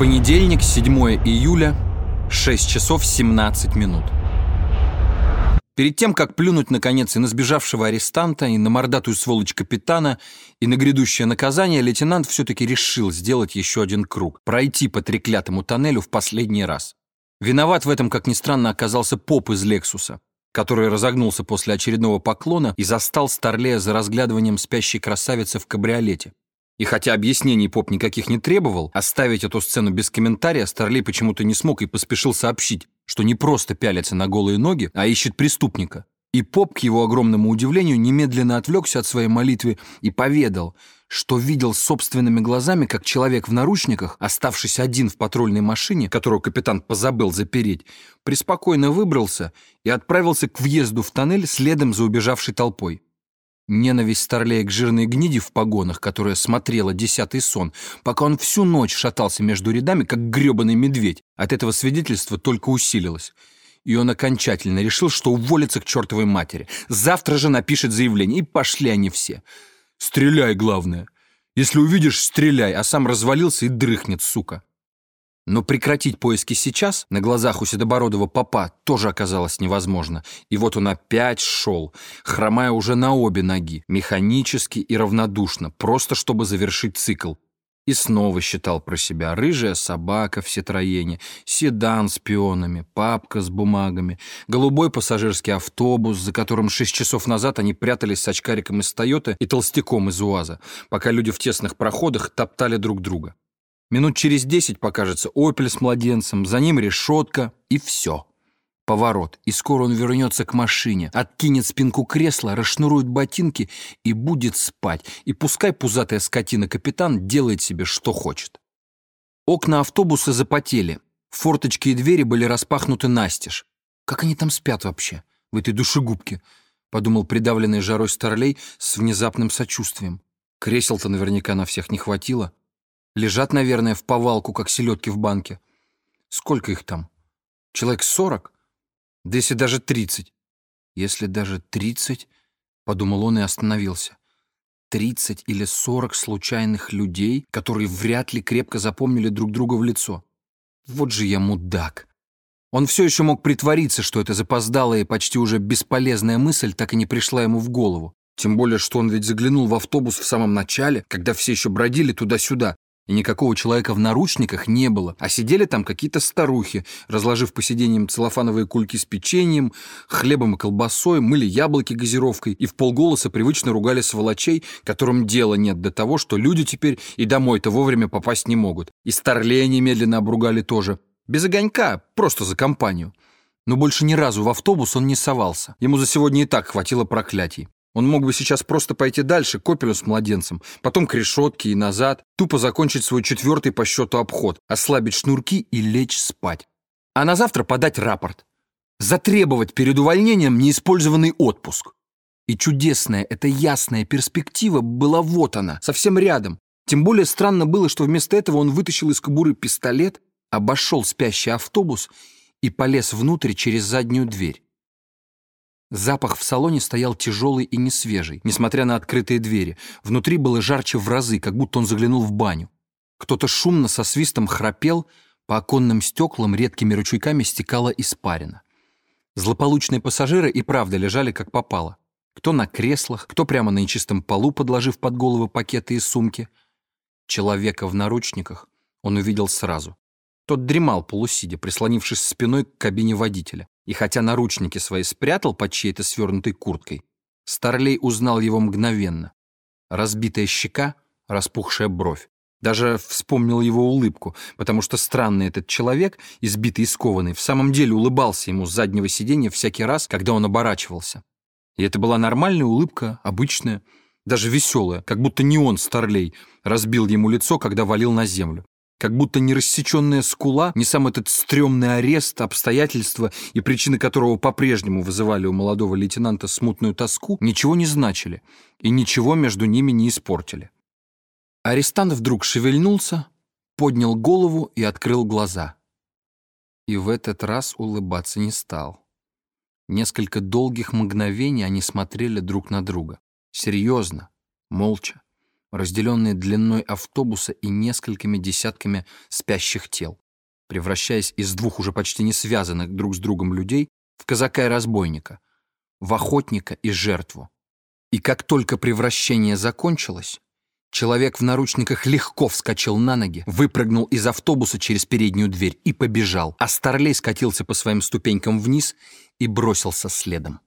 Понедельник, 7 июля, 6 часов 17 минут. Перед тем, как плюнуть, наконец, и на сбежавшего арестанта, и на мордатую сволочь капитана, и на грядущее наказание, лейтенант все-таки решил сделать еще один круг, пройти по треклятому тоннелю в последний раз. Виноват в этом, как ни странно, оказался поп из «Лексуса», который разогнулся после очередного поклона и застал Старлея за разглядыванием спящей красавицы в кабриолете. И хотя объяснений поп никаких не требовал, оставить эту сцену без комментария Старлей почему-то не смог и поспешил сообщить, что не просто пялится на голые ноги, а ищет преступника. И поп, к его огромному удивлению, немедленно отвлекся от своей молитвы и поведал, что видел собственными глазами, как человек в наручниках, оставшись один в патрульной машине, которую капитан позабыл запереть, преспокойно выбрался и отправился к въезду в тоннель следом за убежавшей толпой. Ненависть Старлея к жирной гниде в погонах, которая смотрела десятый сон, пока он всю ночь шатался между рядами, как гребаный медведь, от этого свидетельства только усилилось. И он окончательно решил, что уволится к чертовой матери. Завтра же напишет заявление, и пошли они все. «Стреляй, главное. Если увидишь, стреляй», а сам развалился и дрыхнет, сука. Но прекратить поиски сейчас, на глазах у седобородого папа, тоже оказалось невозможно. И вот он опять шел, хромая уже на обе ноги, механически и равнодушно, просто чтобы завершить цикл. И снова считал про себя рыжая собака в сетроене, седан с пионами, папка с бумагами, голубой пассажирский автобус, за которым шесть часов назад они прятались с очкариком из Тойоты и толстяком из УАЗа, пока люди в тесных проходах топтали друг друга. Минут через десять покажется «Опель» с младенцем, за ним решетка и все. Поворот, и скоро он вернется к машине, откинет спинку кресла, расшнурует ботинки и будет спать. И пускай пузатая скотина-капитан делает себе, что хочет. Окна автобуса запотели, форточки и двери были распахнуты настежь. Как они там спят вообще, в этой душегубке? Подумал придавленный жарой старлей с внезапным сочувствием. Кресел-то наверняка на всех не хватило. Лежат, наверное, в повалку, как селедки в банке. Сколько их там? Человек сорок? Да если даже тридцать. Если даже тридцать, подумал он и остановился. Тридцать или сорок случайных людей, которые вряд ли крепко запомнили друг друга в лицо. Вот же я мудак. Он все еще мог притвориться, что эта запоздалая и почти уже бесполезная мысль так и не пришла ему в голову. Тем более, что он ведь заглянул в автобус в самом начале, когда все еще бродили туда-сюда, и никакого человека в наручниках не было, а сидели там какие-то старухи, разложив по сиденьям целлофановые кульки с печеньем, хлебом и колбасой, мыли яблоки газировкой и в полголоса привычно ругали сволочей, которым дела нет до того, что люди теперь и домой-то вовремя попасть не могут. И старлея немедленно обругали тоже. Без огонька, просто за компанию. Но больше ни разу в автобус он не совался. Ему за сегодня и так хватило проклятий. Он мог бы сейчас просто пойти дальше, к Опелю с младенцем, потом к решетке и назад, тупо закончить свой четвертый по счету обход, ослабить шнурки и лечь спать. А на завтра подать рапорт. Затребовать перед увольнением неиспользованный отпуск. И чудесная, эта ясная перспектива была вот она, совсем рядом. Тем более странно было, что вместо этого он вытащил из кобуры пистолет, обошел спящий автобус и полез внутрь через заднюю дверь. Запах в салоне стоял тяжелый и несвежий, несмотря на открытые двери. Внутри было жарче в разы, как будто он заглянул в баню. Кто-то шумно со свистом храпел, по оконным стеклам редкими ручейками стекала испарина. Злополучные пассажиры и правда лежали как попало. Кто на креслах, кто прямо на нечистом полу, подложив под головы пакеты и сумки. Человека в наручниках он увидел сразу. Тот дремал полусидя, прислонившись спиной к кабине водителя. И хотя наручники свои спрятал под чьей-то свернутой курткой, Старлей узнал его мгновенно. Разбитая щека, распухшая бровь. Даже вспомнил его улыбку, потому что странный этот человек, избитый и скованный, в самом деле улыбался ему с заднего сиденья всякий раз, когда он оборачивался. И это была нормальная улыбка, обычная, даже веселая, как будто не он, Старлей, разбил ему лицо, когда валил на землю как будто нерассеченная скула, не сам этот стрёмный арест, обстоятельства и причины которого по-прежнему вызывали у молодого лейтенанта смутную тоску, ничего не значили и ничего между ними не испортили. Арестант вдруг шевельнулся, поднял голову и открыл глаза. И в этот раз улыбаться не стал. Несколько долгих мгновений они смотрели друг на друга. Серьезно, молча разделенные длиной автобуса и несколькими десятками спящих тел, превращаясь из двух уже почти не связанных друг с другом людей в казака и разбойника, в охотника и жертву. И как только превращение закончилось, человек в наручниках легко вскочил на ноги, выпрыгнул из автобуса через переднюю дверь и побежал, а Старлей скатился по своим ступенькам вниз и бросился следом.